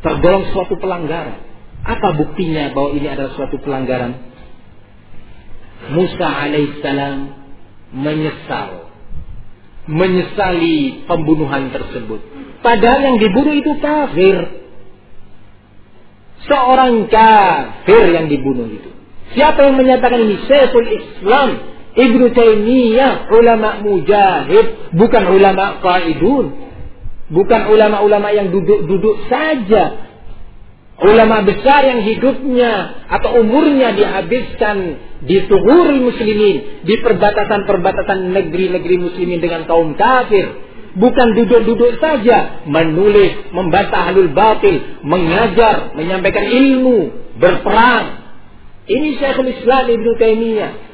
[SPEAKER 1] tergolong suatu pelanggaran. Apa buktinya bahwa ini adalah suatu pelanggaran? Musa alaihissalam menyesal. Menyesali pembunuhan tersebut. Padahal yang dibunuh itu kafir. Seorang kafir yang dibunuh itu. Siapa yang menyatakan ini? Syekhul Islam Ibnu Taimiyah ulama mujahid bukan ulama qaidun Bukan ulama-ulama yang duduk-duduk saja. Ulama besar yang hidupnya atau umurnya dihabiskan di tuhurul muslimin. Di perbatasan-perbatasan negeri-negeri muslimin dengan kaum kafir. Bukan duduk-duduk saja. Menulis, membantah halul batil. Mengajar, menyampaikan ilmu. Berperang. Ini Syekhul Islam Ibn Taimiyah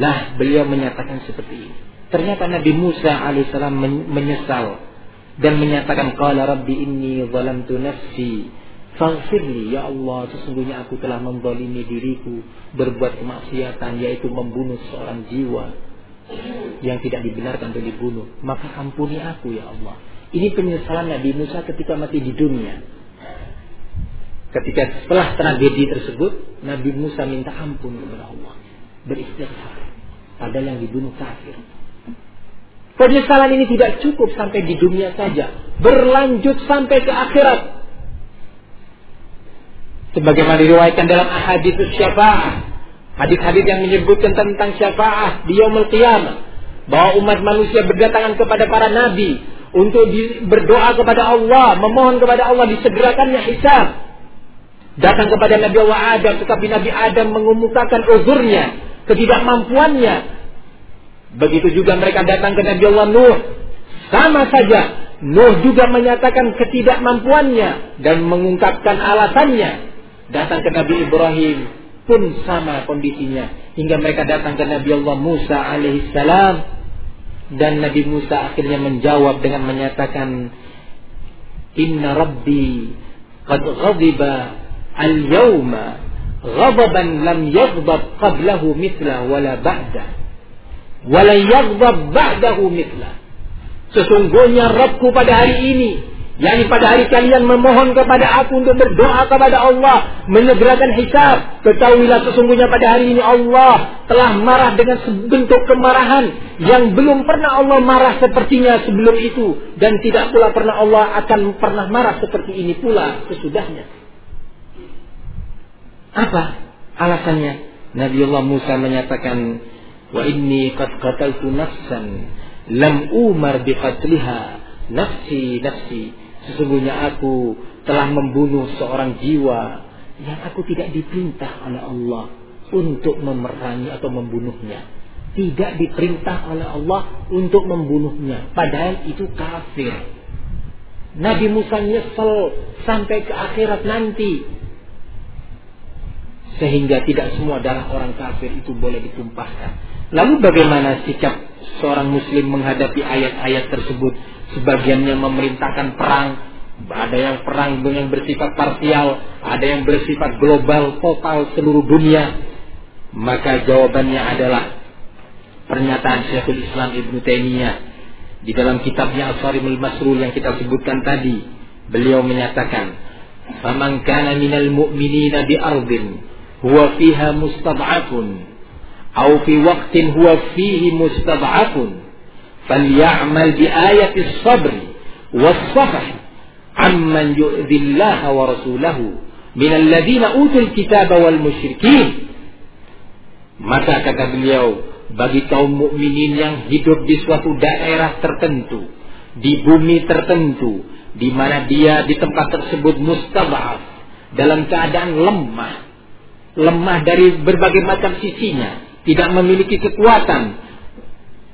[SPEAKER 1] Lah beliau menyatakan seperti ini. Ternyata Nabi Musa alaihissalam menyesal dan menyatakan qala rabbi inni zalamtu nafsi Faghfirli. Ya Allah sesungguhnya aku telah membolimi diriku berbuat kemaksiatan yaitu membunuh seorang jiwa yang tidak dibenarkan untuk dibunuh. Maka ampuni aku ya Allah. Ini penyesalan Nabi Musa ketika mati di dunia. Ketika setelah tragedi tersebut Nabi Musa minta ampun kepada Allah beristighfar padahal yang dibunuh kafir. Penyesalan ini tidak cukup sampai di dunia saja berlanjut sampai ke akhirat. Sebagaimana diriwayatkan dalam hadis syafaat hadis-hadis yang menyebutkan tentang syafaat di yaumul qiyamah bahwa umat manusia berdatangan kepada para nabi untuk berdoa kepada Allah, memohon kepada Allah disegerakannya hisab. Datang kepada Nabi Allah Adam, tetapi Nabi Adam mengumumkakan uzurnya, ketidakmampuannya. Begitu juga mereka datang ke Nabi Allah Nuh. Sama saja, Nuh juga menyatakan ketidakmampuannya dan mengungkapkan alasannya datang ke Nabi Ibrahim pun sama kondisinya hingga mereka datang ke Nabi Allah Musa alaihissalam dan Nabi Musa akhirnya menjawab dengan menyatakan Inna Rabbi qad ghadiba al-yawma ghadaban lam yaghdab qablahu mithla wala ba'da wala yaghdab ba'dahu mithla Sesungguhnya Rabbku pada hari ini Yani pada hari kalian memohon kepada aku untuk berdoa kepada Allah. Menyegerakan hisab. Ketahuilah sesungguhnya pada hari ini Allah telah marah dengan sebentuk kemarahan. Yang belum pernah Allah marah sepertinya sebelum itu. Dan tidak pula pernah Allah akan pernah marah seperti ini pula sesudahnya. Apa alasannya? Nabi Allah Musa menyatakan. Wa inni qad qataltu nafsan. Lam umar biqatliha. Nafsi, nafsi Sesungguhnya aku telah membunuh seorang jiwa yang aku tidak diperintah oleh Allah untuk memerangi atau membunuhnya. Tidak diperintah oleh Allah untuk membunuhnya. Padahal itu kafir. Nabi Musa nyesel sampai ke akhirat nanti. Sehingga tidak semua darah orang kafir itu boleh ditumpahkan. Lalu bagaimana sikap seorang muslim menghadapi ayat-ayat tersebut? Sebagiannya memerintahkan perang, ada yang perang yang bersifat parsial, ada yang bersifat global, total seluruh dunia. Maka jawabannya adalah pernyataan Syekhul Islam Ibn Taimiyah di dalam kitabnya Al-Sarimul Masrul yang kita sebutkan tadi. Beliau menyatakan, "Faman kana minal mu'minina bi ardin huwa fiha mustad'afun atau fi waqtin huwa fihi mustad'afun falyamal bi ayati sabr was safahi amman yu'dhi Allah wa rasulahu min alladhina utul kitaba wal musyrikin maka kata beliau bagi kaum mukminin yang hidup di suatu daerah tertentu, di bumi tertentu, di mana dia di tempat tersebut mustadhaf dalam keadaan lemah, lemah dari berbagai macam sisinya tidak memiliki kekuatan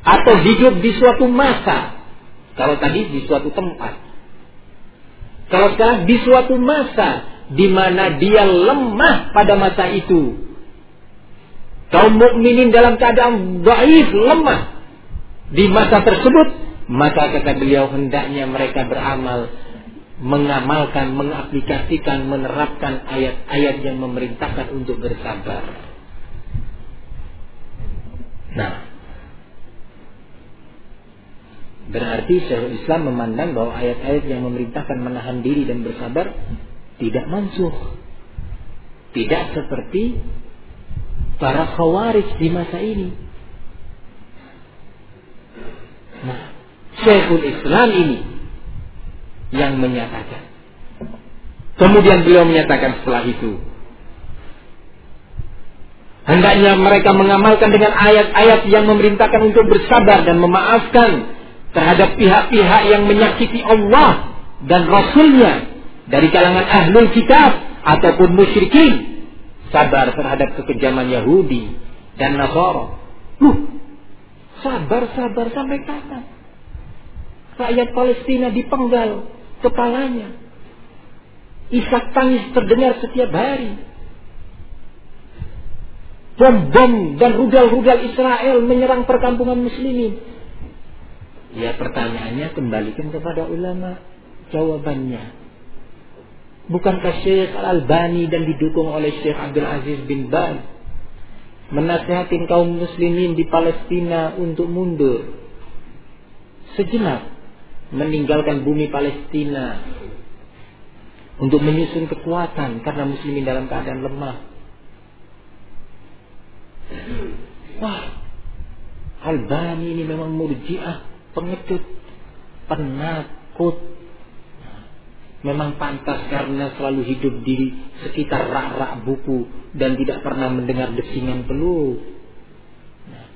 [SPEAKER 1] atau hidup di suatu masa. Kalau tadi di suatu tempat. Kalau sekarang di suatu masa di mana dia lemah pada masa itu. Kaum mukminin dalam keadaan baik lemah di masa tersebut, maka kata beliau hendaknya mereka beramal mengamalkan, mengaplikasikan, menerapkan ayat-ayat yang memerintahkan untuk bersabar. Nah, Berarti Syekhul Islam memandang bahwa ayat-ayat yang memerintahkan menahan diri dan bersabar tidak mansuh. Tidak seperti para khawarij di masa ini. Nah, Syekhul Islam ini yang menyatakan. Kemudian beliau menyatakan setelah itu. Hendaknya mereka mengamalkan dengan ayat-ayat yang memerintahkan untuk bersabar dan memaafkan terhadap pihak-pihak yang menyakiti Allah dan Rasulnya dari kalangan ahlul kitab ataupun musyrikin sabar terhadap kekejaman Yahudi dan Nasara. Loh, sabar-sabar sampai kapan? Rakyat Palestina dipenggal kepalanya. Isak tangis terdengar setiap hari. Bom-bom dan rudal-rudal Israel menyerang perkampungan muslimin. Ya pertanyaannya kembalikan kepada ulama jawabannya. Bukankah Syekh Al-Albani dan didukung oleh Syekh Abdul Aziz bin Baz menasihatin kaum muslimin di Palestina untuk mundur sejenak meninggalkan bumi Palestina untuk menyusun kekuatan karena muslimin dalam keadaan lemah. Wah, Albani ini memang murjiah, pengecut, penakut, memang pantas karena selalu hidup di sekitar rak-rak buku dan tidak pernah mendengar desingan peluk. Nah,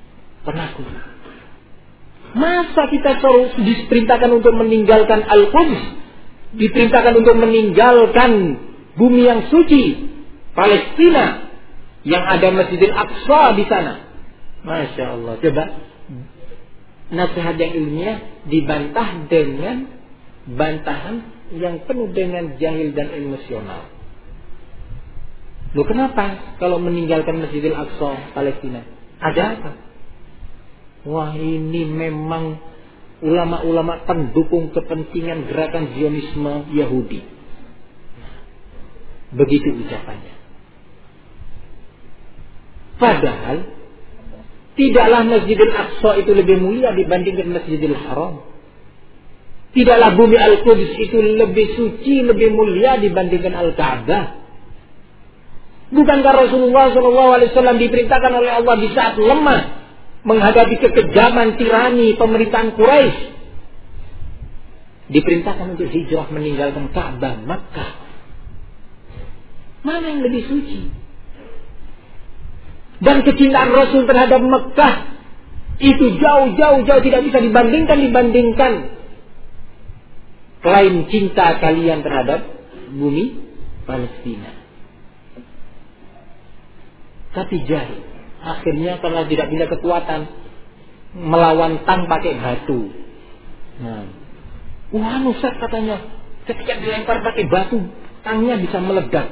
[SPEAKER 1] penakut. Masa kita selalu diperintahkan untuk meninggalkan Al-Quds? Diperintahkan untuk meninggalkan bumi yang suci, Palestina, yang ada Masjidil Aqsa di sana. Masya Allah. Coba nasihat yang ilmiah dibantah dengan bantahan yang penuh dengan jahil dan emosional. Loh kenapa kalau meninggalkan Masjidil Aqsa Palestina? Ada apa? Wah ini memang ulama-ulama pendukung kepentingan gerakan Zionisme Yahudi. Begitu ucapannya. Padahal tidaklah Masjidil Aqsa itu lebih mulia dibandingkan Masjidil Haram. Tidaklah bumi Al-Quds itu lebih suci, lebih mulia dibandingkan Al-Ka'bah. Bukankah Rasulullah SAW diperintahkan oleh Allah di saat lemah menghadapi kekejaman tirani pemerintahan Quraisy diperintahkan untuk hijrah meninggalkan Ka'bah Makkah. Mana yang lebih suci? Dan kecintaan Rasul terhadap Mekah itu jauh-jauh jauh tidak bisa dibandingkan dibandingkan klaim cinta kalian terhadap bumi Palestina. Tapi jahil. Akhirnya karena tidak punya kekuatan melawan tang pakai batu. Nah, wah nusat katanya ketika dilempar pakai batu tangnya bisa meledak.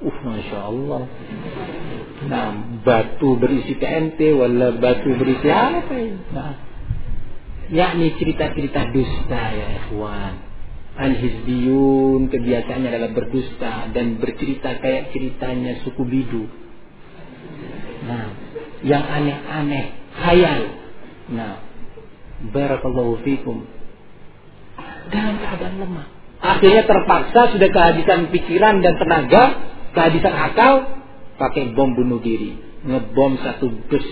[SPEAKER 1] Uh, masya Allah. Nah, batu berisi TNT, wala batu berisi apa? Nah, yakni cerita-cerita dusta ya, ikhwan. Al-Hizbiyun kebiasaannya adalah berdusta dan bercerita kayak ceritanya suku bidu. Nah, yang aneh-aneh, khayal. Nah, barakallahu fikum. Dalam keadaan lemah. Akhirnya terpaksa sudah kehabisan pikiran dan tenaga, kehabisan akal, pakai bom bunuh diri. Ngebom satu bus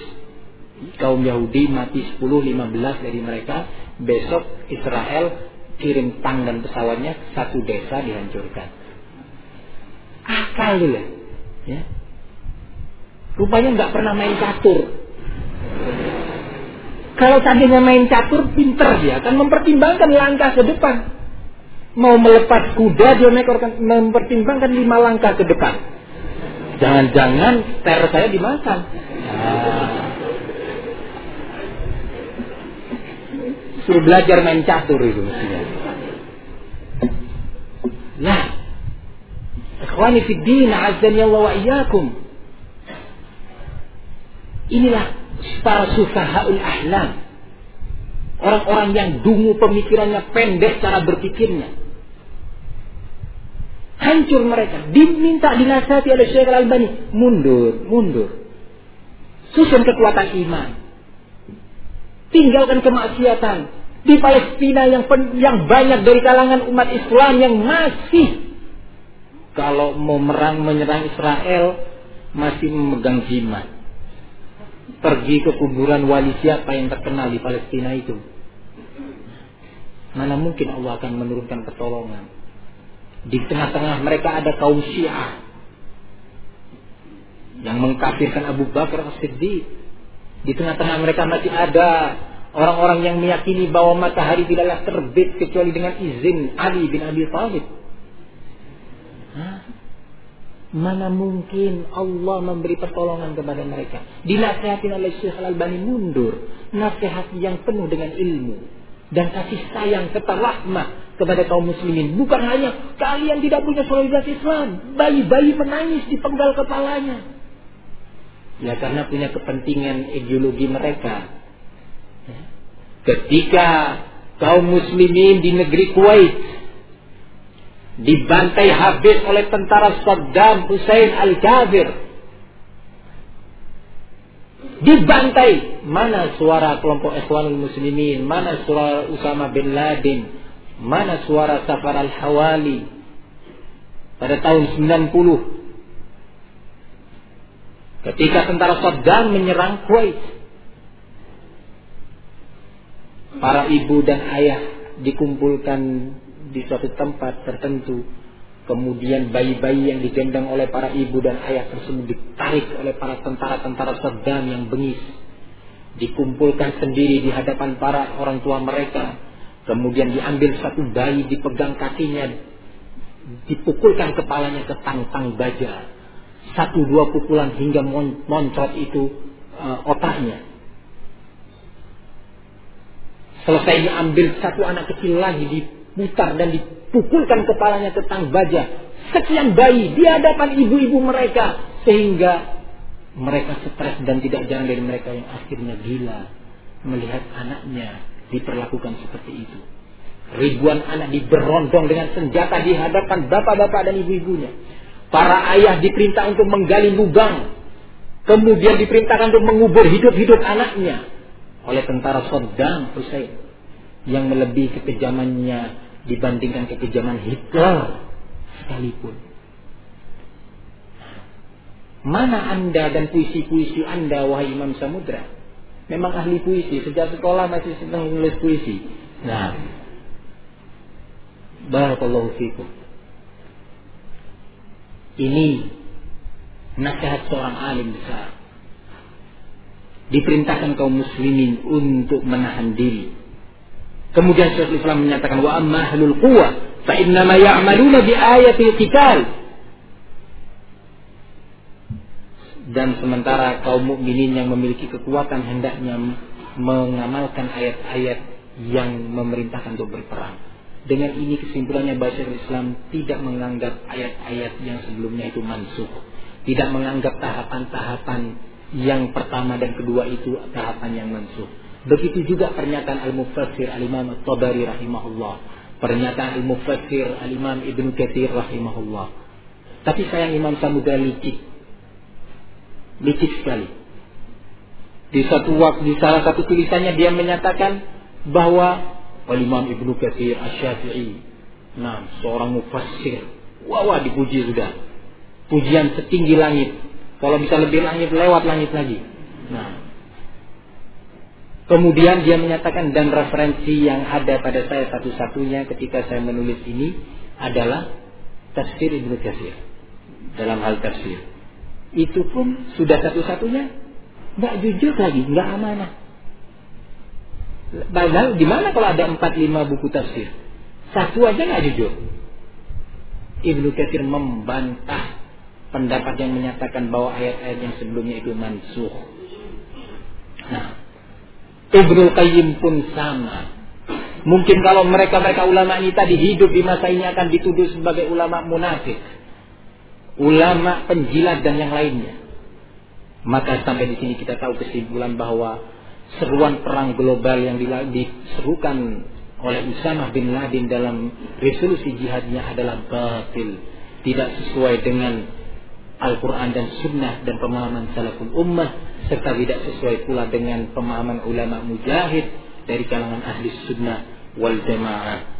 [SPEAKER 1] kaum Yahudi mati 10-15 dari mereka. Besok Israel kirim tang dan pesawatnya satu desa dihancurkan. Akal ya. ya. Rupanya nggak pernah main catur. Kalau tadinya main catur, pinter dia akan mempertimbangkan langkah ke depan. Mau melepas kuda, dia mempertimbangkan lima langkah ke depan. Jangan-jangan ter saya dimakan. Suruh belajar main catur itu mestinya. Nah, ikhwani fi din, azani Allah wa. Inilah para sufahaul ahlam. Orang-orang yang dungu pemikirannya pendek cara berpikirnya. Hancur mereka. Diminta dinasihati oleh Syekh Al-Albani. Mundur, mundur. Susun kekuatan iman. Tinggalkan kemaksiatan di Palestina yang pen, yang banyak dari kalangan umat Islam yang masih kalau mau merang menyerang Israel masih memegang jimat. Pergi ke kuburan wali siapa yang terkenal di Palestina itu. Mana mungkin Allah akan menurunkan pertolongan. Di tengah-tengah mereka ada kaum Syiah yang mengkafirkan Abu Bakar As-Siddiq. Di tengah-tengah mereka masih ada Orang-orang yang meyakini bahwa matahari tidaklah terbit kecuali dengan izin Ali bin Abi Thalib. Mana mungkin Allah memberi pertolongan kepada mereka. Dinasihatin oleh Syekh Al-Albani mundur. Nasihat yang penuh dengan ilmu. Dan kasih sayang serta rahmah kepada kaum muslimin. Bukan hanya kalian tidak punya solidaritas Islam. Bayi-bayi menangis di penggal kepalanya. Ya karena punya kepentingan ideologi mereka ketika kaum muslimin di negeri Kuwait dibantai habis oleh tentara Saddam Hussein Al-Kafir. Dibantai. Mana suara kelompok Ikhwanul Muslimin? Mana suara Usama bin Laden? Mana suara Safar Al-Hawali? Pada tahun 90. Ketika tentara Saddam menyerang Kuwait. Para ibu dan ayah dikumpulkan di suatu tempat tertentu. Kemudian bayi-bayi yang digendong oleh para ibu dan ayah tersebut ditarik oleh para tentara-tentara Saddam yang bengis. Dikumpulkan sendiri di hadapan para orang tua mereka. Kemudian diambil satu bayi, dipegang kakinya, dipukulkan kepalanya ke tang-tang baja. Satu dua pukulan hingga moncot itu uh, otaknya. Selesai diambil satu anak kecil lagi, diputar dan dipukulkan kepalanya ke tang baja. Sekian bayi di hadapan ibu-ibu mereka. Sehingga mereka stres dan tidak jarang dari mereka yang akhirnya gila. Melihat anaknya diperlakukan seperti itu. Ribuan anak diberondong dengan senjata di hadapan bapak-bapak dan ibu-ibunya. Para ayah diperintah untuk menggali lubang. Kemudian diperintahkan untuk mengubur hidup-hidup anaknya. Oleh tentara Saddam Hussein. Yang melebihi kekejamannya dibandingkan kekejaman Hitler sekalipun. Mana Anda dan puisi-puisi Anda, wahai Imam Samudra? Memang ahli puisi, sejak sekolah masih senang menulis puisi. Nah, Barakallahu fikum. Ini nasihat seorang alim besar. Diperintahkan kaum muslimin untuk menahan diri Kemudian Syekh Islam menyatakan wa amma ahlul quwa fa innama ya'maluna bi ayatil qital. Dan sementara kaum mukminin yang memiliki kekuatan hendaknya mengamalkan ayat-ayat yang memerintahkan untuk berperang. Dengan ini kesimpulannya bahasa Islam tidak menganggap ayat-ayat yang sebelumnya itu mansuh. Tidak menganggap tahapan-tahapan yang pertama dan kedua itu tahapan yang mansuh Begitu juga pernyataan Al-Mufassir Al-Imam At-Tabari rahimahullah. Pernyataan Al-Mufassir Al-Imam Ibn Kathir rahimahullah. Tapi sayang Imam Samudra licik. Licik sekali. Di satu waktu, di salah satu tulisannya dia menyatakan bahwa Al-Imam Ibn Kathir Asy-Syafi'i. Nah, seorang mufassir. Wah, wah dipuji sudah. Pujian setinggi langit. Kalau bisa lebih langit, lewat langit lagi. Nah, Kemudian dia menyatakan dan referensi yang ada pada saya satu-satunya ketika saya menulis ini adalah tafsir Ibnu Katsir dalam hal tafsir. Itu pun sudah satu-satunya nggak jujur lagi, nggak amanah. Padahal di mana kalau ada empat lima buku tafsir? Satu aja nggak jujur. Ibnu Katsir membantah pendapat yang menyatakan bahwa ayat-ayat yang sebelumnya itu mansuh. Nah, Ibnu Qayyim pun sama. Mungkin kalau mereka-mereka ulama ini tadi hidup di masa ini akan dituduh sebagai ulama munafik. Ulama penjilat dan yang lainnya. Maka sampai di sini kita tahu kesimpulan bahwa seruan perang global yang diserukan oleh Usama bin Laden dalam resolusi jihadnya adalah batil. Tidak sesuai dengan Al-Quran dan Sunnah dan pemahaman salaful ummah serta tidak sesuai pula dengan pemahaman ulama mujahid dari kalangan ahli sunnah wal jamaah